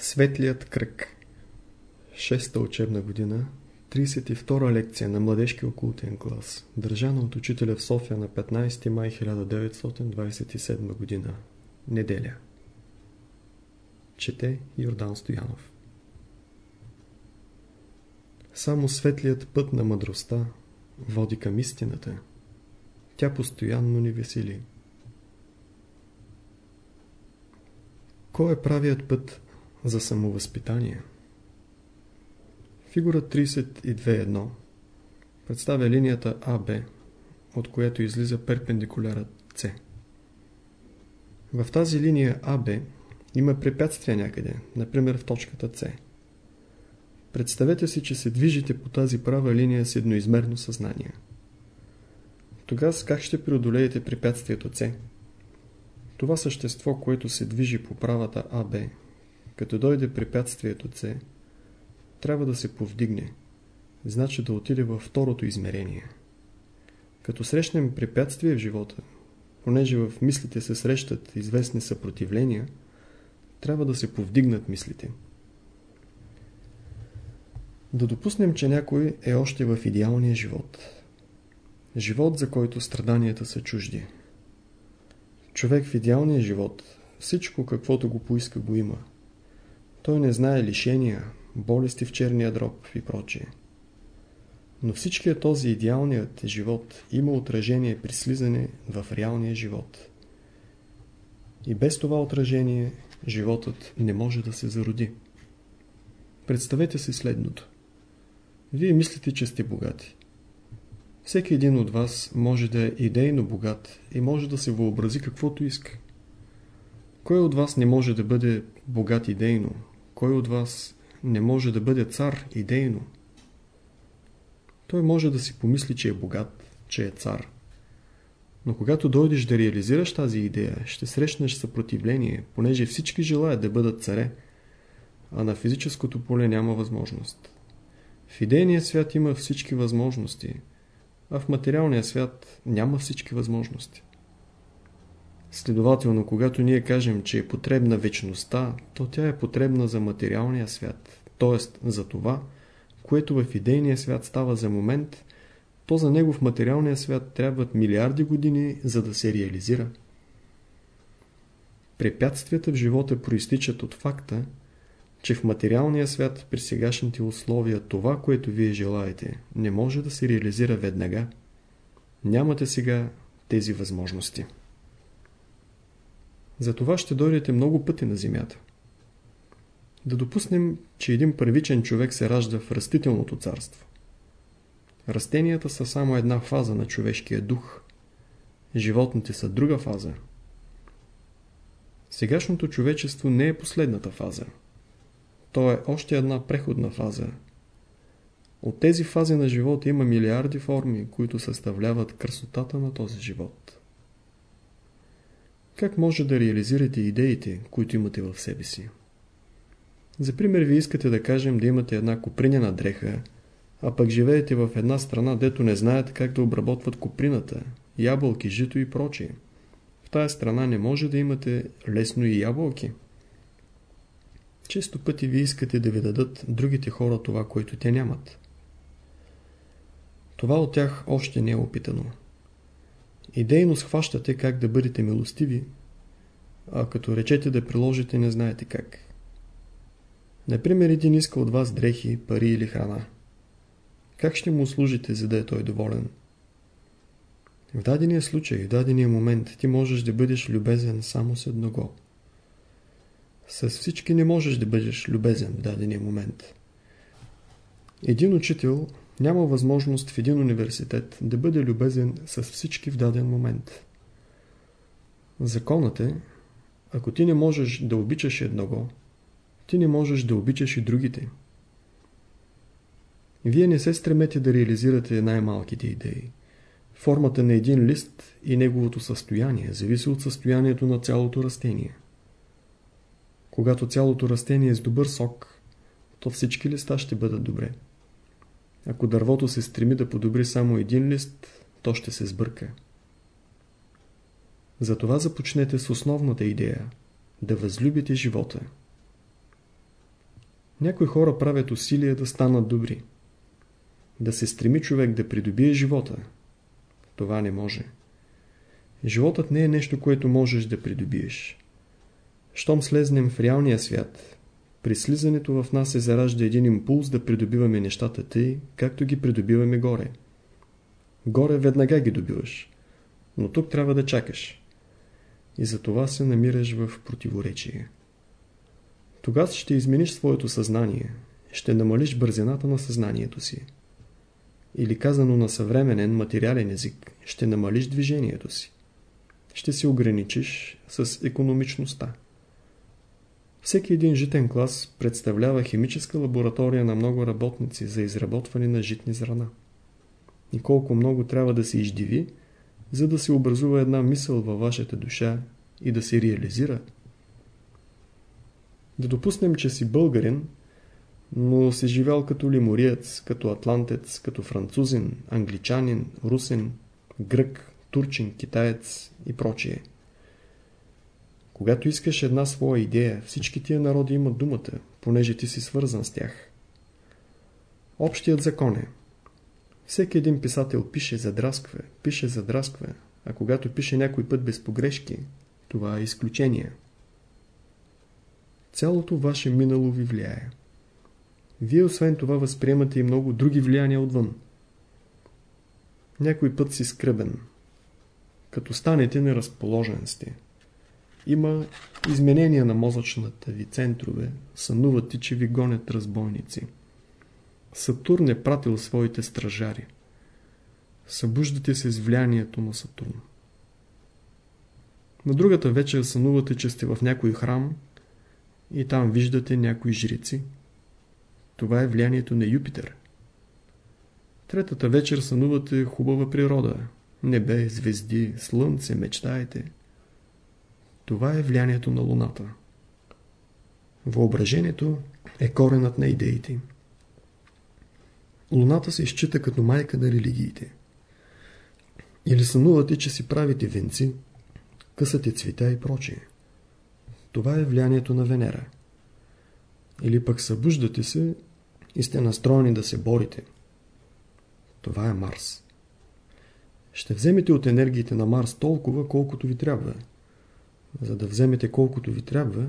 Светлият кръг Шеста учебна година 32 лекция на младежки окултен клас държана от учителя в София на 15 май 1927 година Неделя Чете Йордан Стоянов Само светлият път на мъдростта води към истината. Тя постоянно ни весели. Кой е правият път за самовъзпитание? Фигура 32.1 представя линията АБ, от която излиза перпендикулярът С. В тази линия АБ има препятствия някъде, например в точката С. Представете си, че се движите по тази права линия с едноизмерно съзнание. Тогава как ще преодолеете препятствието С? Това същество, което се движи по правата АБ, като дойде препятствието С, трябва да се повдигне, значи да отиде във второто измерение. Като срещнем препятствие в живота, понеже в мислите се срещат известни съпротивления, трябва да се повдигнат мислите. Да допуснем, че някой е още в идеалния живот. Живот, за който страданията са чужди. Човек в идеалния живот, всичко каквото го поиска го има. Той не знае лишения, болести в черния дроб и прочие. Но всичкият този идеалният живот има отражение при слизане в реалния живот. И без това отражение животът не може да се зароди. Представете си следното. Вие мислите, че сте богати. Всеки един от вас може да е идейно богат и може да се въобрази каквото иска. Кой от вас не може да бъде богат идейно? Кой от вас не може да бъде цар идейно? Той може да си помисли, че е богат, че е цар. Но когато дойдеш да реализираш тази идея, ще срещнеш съпротивление, понеже всички желаят да бъдат царе, а на физическото поле няма възможност. В идейния свят има всички възможности – а в материалния свят няма всички възможности. Следователно, когато ние кажем, че е потребна вечността, то тя е потребна за материалния свят, т.е. за това, което в идейния свят става за момент, то за него в материалния свят трябват милиарди години, за да се реализира. Препятствията в живота проистичат от факта, че в материалния свят при сегашните условия това, което вие желаете, не може да се реализира веднага. Нямате сега тези възможности. Затова ще дойдете много пъти на Земята. Да допуснем, че един първичен човек се ражда в растителното царство. Растенията са само една фаза на човешкия дух. Животните са друга фаза. Сегашното човечество не е последната фаза. То е още една преходна фаза. От тези фази на живота има милиарди форми, които съставляват красотата на този живот. Как може да реализирате идеите, които имате в себе си? За пример ви искате да кажем да имате една купринена дреха, а пък живеете в една страна, дето не знаят как да обработват куприната, ябълки, жито и прочие. В тая страна не може да имате лесно и ябълки. Често пъти ви искате да ви дадат другите хора това, което те нямат. Това от тях още не е опитано. Идейно схващате как да бъдете милостиви, а като речете да приложите не знаете как. Например, един иска от вас дрехи, пари или храна. Как ще му служите, за да е той доволен? В дадения случай, в дадения момент ти можеш да бъдеш любезен само с едного. С всички не можеш да бъдеш любезен в дадения момент. Един учител няма възможност в един университет да бъде любезен с всички в даден момент. Законът е, ако ти не можеш да обичаш едного, ти не можеш да обичаш и другите. Вие не се стремете да реализирате най-малките идеи. Формата на един лист и неговото състояние зависи от състоянието на цялото растение. Когато цялото растение е с добър сок, то всички листа ще бъдат добре. Ако дървото се стреми да подобри само един лист, то ще се сбърка. Затова започнете с основната идея – да възлюбите живота. Някои хора правят усилия да станат добри. Да се стреми човек да придобие живота. Това не може. Животът не е нещо, което можеш да придобиеш. Щом слезнем в реалния свят, при слизането в нас се заражда един импулс да придобиваме нещата тъй, както ги придобиваме горе. Горе веднага ги добиваш, но тук трябва да чакаш. И за това се намираш в противоречие. Тогава ще измениш своето съзнание, ще намалиш бързината на съзнанието си. Или казано на съвременен материален език, ще намалиш движението си. Ще се ограничиш с економичността. Всеки един житен клас представлява химическа лаборатория на много работници за изработване на житни зрана. И колко много трябва да се издиви, за да се образува една мисъл във вашата душа и да се реализира. Да допуснем, че си българин, но си живял като лимориец, като атлантец, като французин, англичанин, русин, грък, турчин, китаец и прочие. Когато искаш една своя идея, всички тия народи имат думата, понеже ти си свързан с тях. Общият закон е. Всеки един писател пише, задрасква, пише, задрасква, а когато пише някой път без погрешки, това е изключение. Цялото ваше минало ви влияе. Вие освен това възприемате и много други влияния отвън. Някой път си скръбен. Като станете неразположен сте. Има изменения на мозъчната ви центрове, сънувате, че ви гонят разбойници. Сатурн е пратил своите стражари. Събуждате се с влиянието на Сатурн. На другата вечер сънувате, че сте в някой храм и там виждате някои жрици. Това е влиянието на Юпитер. Третата вечер сънувате хубава природа. Небе, звезди, слънце, мечтаете – това е влиянието на Луната. Въображението е коренът на идеите. Луната се изчита като майка на религиите. Или сънувате, че си правите венци, късате цвета и прочие. Това е влиянието на Венера. Или пък събуждате се и сте настроени да се борите. Това е Марс. Ще вземете от енергиите на Марс толкова, колкото ви трябва – за да вземете колкото ви трябва,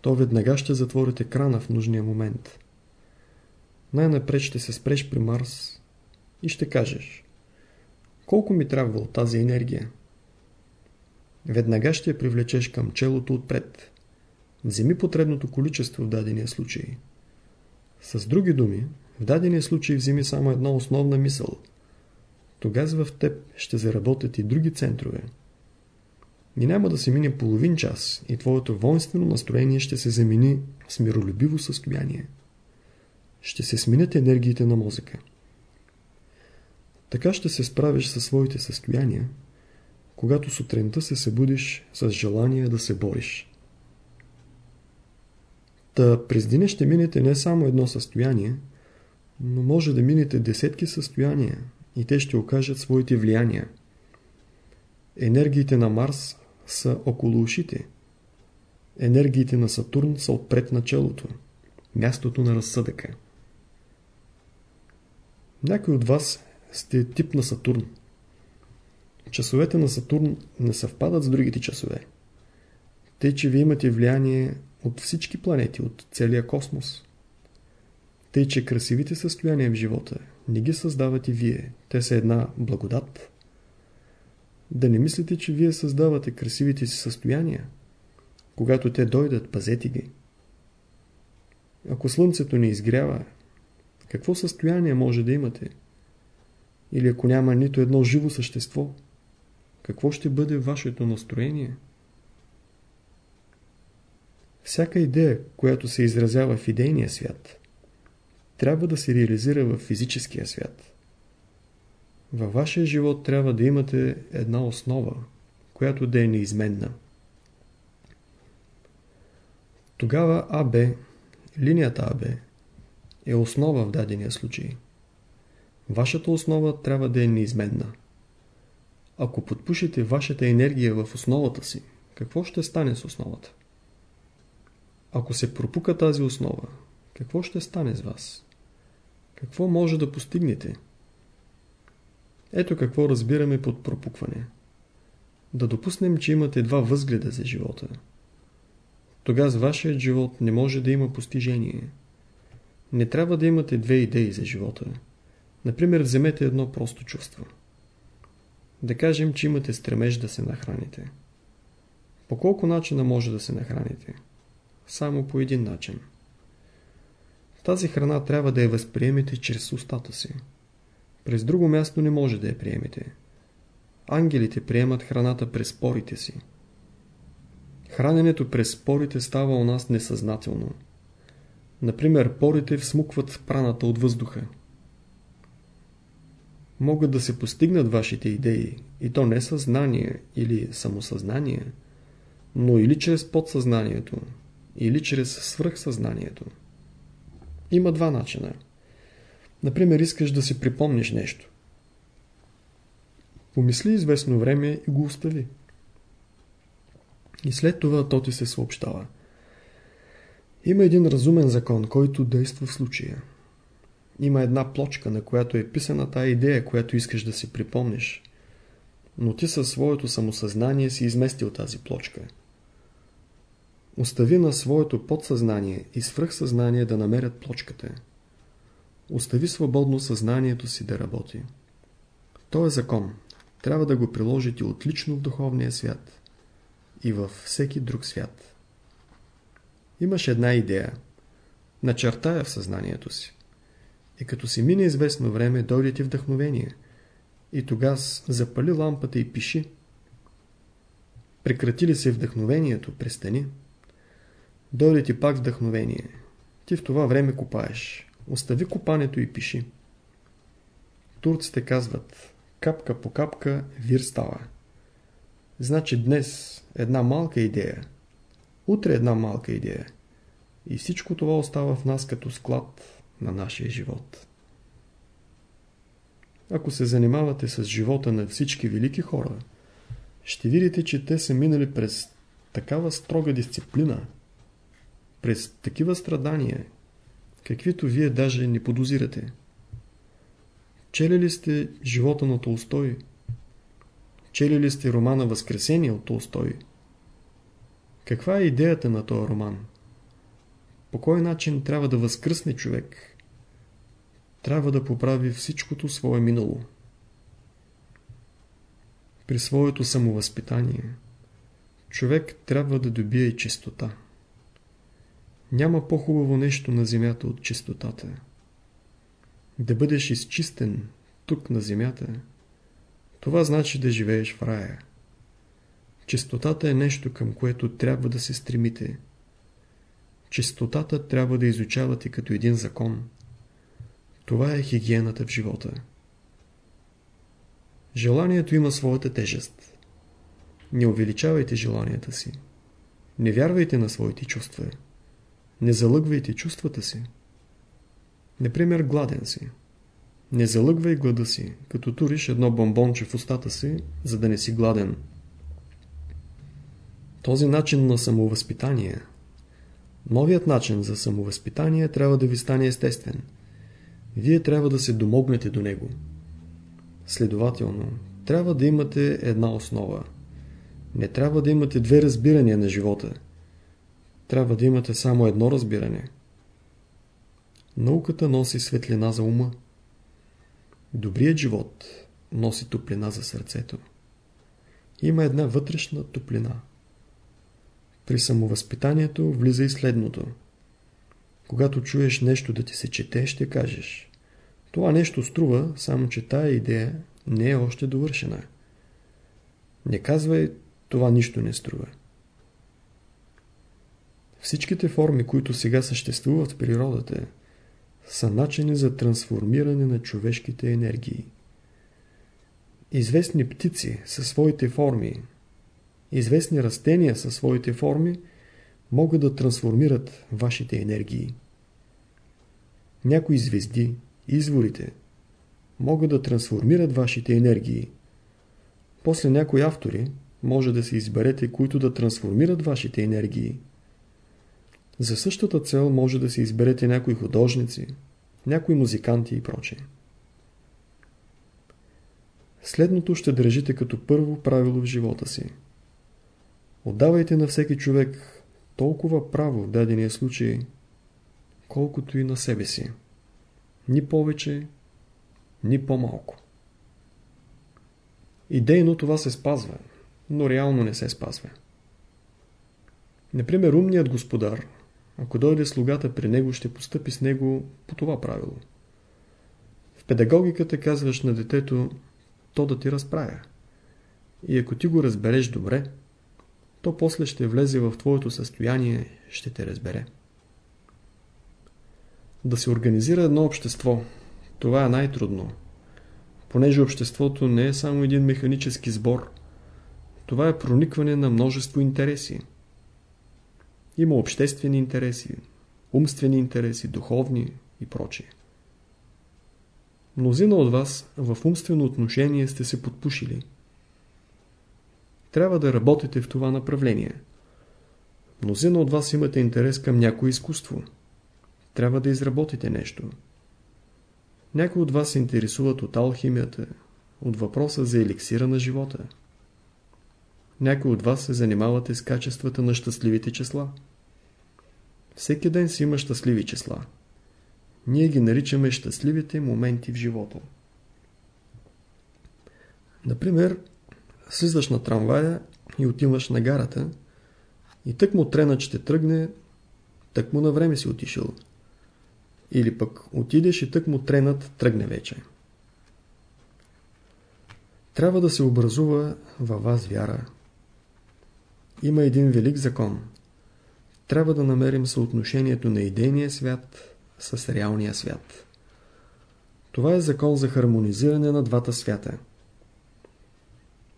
то веднага ще затворите крана в нужния момент. Най-напред ще се спреш при Марс и ще кажеш колко ми трябва от тази енергия. Веднага ще я привлечеш към челото отпред. Вземи потребното количество в дадения случай. С други думи, в дадения случай вземи само една основна мисъл. Тогава в теб ще заработят и други центрове. И няма да се мине половин час и твоето воинствено настроение ще се замени с миролюбиво състояние. Ще се сменят енергиите на мозъка. Така ще се справиш със своите състояния, когато сутринта се събудиш с желание да се бориш. Та през деня ще минете не само едно състояние, но може да минете десетки състояния и те ще окажат своите влияния. Енергиите на Марс са около ушите. Енергиите на Сатурн са отпред на челото, мястото на разсъдъка. Някой от вас сте тип на Сатурн. Часовете на Сатурн не съвпадат с другите часове. Тъй, че вие имате влияние от всички планети, от целия космос. Тъй, че красивите състояния в живота не ги създавате вие. Те са една благодат, да не мислите, че вие създавате красивите си състояния. Когато те дойдат, пазете ги. Ако слънцето не изгрява, какво състояние може да имате? Или ако няма нито едно живо същество, какво ще бъде вашето настроение? Всяка идея, която се изразява в идейния свят, трябва да се реализира в физическия свят. Във вашия живот трябва да имате една основа, която да е неизменна. Тогава АБ, линията АБ, е основа в дадения случай. Вашата основа трябва да е неизменна. Ако подпушите вашата енергия в основата си, какво ще стане с основата? Ако се пропука тази основа, какво ще стане с вас? Какво може да постигнете? Ето какво разбираме под пропукване. Да допуснем, че имате два възгледа за живота. Тогава с вашият живот не може да има постижение. Не трябва да имате две идеи за живота. Например, вземете едно просто чувство. Да кажем, че имате стремеж да се нахраните. По колко начина може да се нахраните? Само по един начин. Тази храна трябва да я възприемете чрез устата си. През друго място не може да я приемете. Ангелите приемат храната през спорите си. Храненето през спорите става у нас несъзнателно. Например, порите всмукват праната от въздуха. Могат да се постигнат вашите идеи, и то не съзнание или самосъзнание, но или чрез подсъзнанието, или чрез свръхсъзнанието. Има два начина. Например, искаш да си припомниш нещо. Помисли известно време и го остави. И след това то ти се съобщава. Има един разумен закон, който действа в случая. Има една плочка, на която е писана тая идея, която искаш да си припомниш. Но ти със своето самосъзнание си изместил тази плочка. Остави на своето подсъзнание и свръхсъзнание да намерят плочката. Остави свободно съзнанието си да работи. То е закон. Трябва да го приложите отлично в духовния свят и във всеки друг свят. Имаш една идея. Начертая в съзнанието си. И като си мине известно време, дойде ти вдъхновение. И тогава запали лампата и пиши. Прекрати ли се вдъхновението, престани. Дойде ти пак вдъхновение. Ти в това време копаеш. Остави копането и пиши. Турците казват, капка по капка вир става. Значи днес една малка идея, утре една малка идея. И всичко това остава в нас като склад на нашия живот. Ако се занимавате с живота на всички велики хора, ще видите, че те са минали през такава строга дисциплина, през такива страдания, каквито вие даже не подозирате. Чели ли сте живота на Толстой? Чели ли сте романа Възкресение от Толстой? Каква е идеята на този роман? По кой начин трябва да възкръсне човек? Трябва да поправи всичкото свое минало. При своето самовъзпитание човек трябва да добие и чистота. Няма по-хубаво нещо на земята от чистотата. Да бъдеш изчистен тук на земята, това значи да живееш в рая. Чистотата е нещо към което трябва да се стремите. Чистотата трябва да изучавате като един закон. Това е хигиената в живота. Желанието има своята тежест. Не увеличавайте желанията си. Не вярвайте на своите чувства. Не залъгвайте чувствата си. Например, гладен си. Не залъгвай глада си, като туриш едно бомбонче в устата си, за да не си гладен. Този начин на самовъзпитание, новият начин за самовъзпитание трябва да ви стане естествен. Вие трябва да се домогнете до него. Следователно, трябва да имате една основа. Не трябва да имате две разбирания на живота – трябва да имате само едно разбиране. Науката носи светлина за ума. Добрият живот носи топлина за сърцето. Има една вътрешна топлина. При самовъзпитанието влиза и следното. Когато чуеш нещо да ти се чете, ще кажеш. Това нещо струва, само че тая идея не е още довършена. Не казвай, това нищо не струва. Всичките форми, които сега съществуват в природата, са начини за трансформиране на човешките енергии. Известни птици със своите форми, известни растения със своите форми могат да трансформират вашите енергии. Някои звезди, изворите, могат да трансформират вашите енергии. После някои автори може да се изберете, които да трансформират вашите енергии. За същата цел може да се изберете някои художници, някои музиканти и прочее. Следното ще държите като първо правило в живота си. Отдавайте на всеки човек толкова право в дадения случай, колкото и на себе си. Ни повече, ни по-малко. Идейно това се спазва, но реално не се спазва. Например, умният господар, ако дойде слугата при него, ще постъпи с него по това правило. В педагогиката казваш на детето то да ти разправя. И ако ти го разбереш добре, то после ще влезе в твоето състояние, ще те разбере. Да се организира едно общество, това е най-трудно, понеже обществото не е само един механически сбор, това е проникване на множество интереси. Има обществени интереси, умствени интереси, духовни и прочие. Мнозина от вас в умствено отношение сте се подпушили. Трябва да работите в това направление. Мнозина от вас имате интерес към някое изкуство. Трябва да изработите нещо. Някои от вас се интересуват от алхимията, от въпроса за еликсира на живота. Някои от вас се занимавате с качествата на щастливите числа. Всеки ден си има щастливи числа. Ние ги наричаме щастливите моменти в живота. Например, слизаш на трамвая и отиваш на гарата и тък му трена, че те тръгне, тък му на време си отишъл. Или пък отидеш и тък му тренът тръгне вече. Трябва да се образува във вас вяра. Има един велик закон. Трябва да намерим съотношението на идейния свят с реалния свят. Това е закон за хармонизиране на двата свята.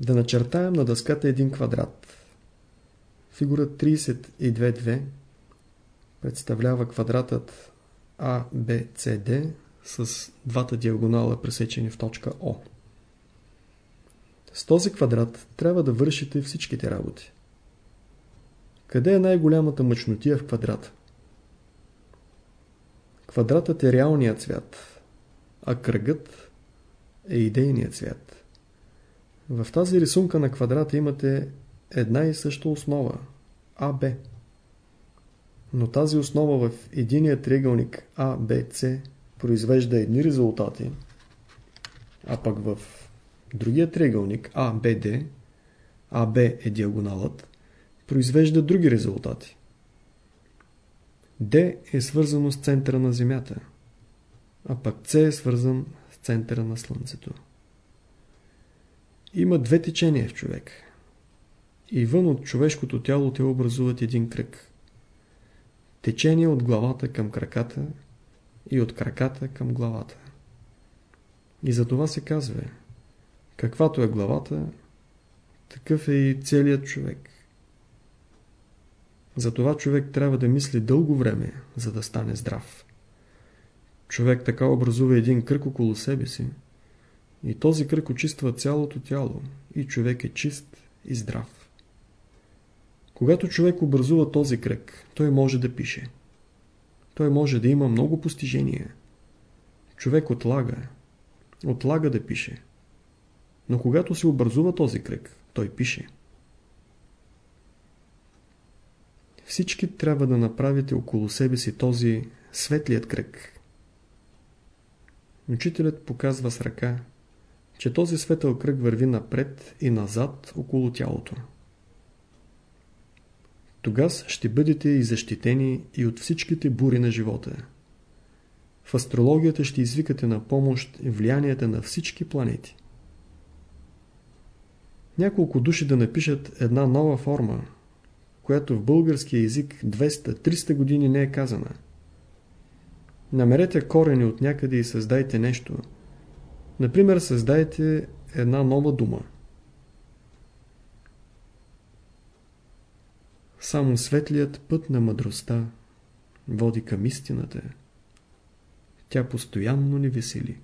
Да начертаем на дъската един квадрат. Фигура 32.2 представлява квадратът ABCD с двата диагонала пресечени в точка О. С този квадрат трябва да вършите всичките работи. Къде е най-голямата мъчнотия в квадрата? Квадратът е реалният свят, а кръгът е идейният свят. В тази рисунка на квадрата имате една и съща основа – АБ. Но тази основа в единия триъгълник АБЦ произвежда едни резултати, а пък в другия триъгълник АБД, АБ е диагоналът, произвежда други резултати. D е свързано с центъра на Земята, а пък C е свързан с центъра на Слънцето. Има две течения в човек. И вън от човешкото тяло те образуват един кръг. Течение от главата към краката и от краката към главата. И за това се казва, каквато е главата, такъв е и целият човек. Затова човек трябва да мисли дълго време, за да стане здрав. Човек така образува един кръг около себе си и този кръг очиства цялото тяло и човек е чист и здрав. Когато човек образува този кръг, той може да пише. Той може да има много постижения. Човек отлага. Отлага да пише. Но когато се образува този кръг, той пише. Всички трябва да направите около себе си този светлият кръг. Учителят показва с ръка, че този светъл кръг върви напред и назад около тялото. Тогас ще бъдете и защитени и от всичките бури на живота. В астрологията ще извикате на помощ влиянията на всички планети. Няколко души да напишат една нова форма, която в българския език 200-300 години не е казана. Намерете корени от някъде и създайте нещо. Например, създайте една нова дума. Само светлият път на мъдростта води към истината. Тя постоянно ни весели.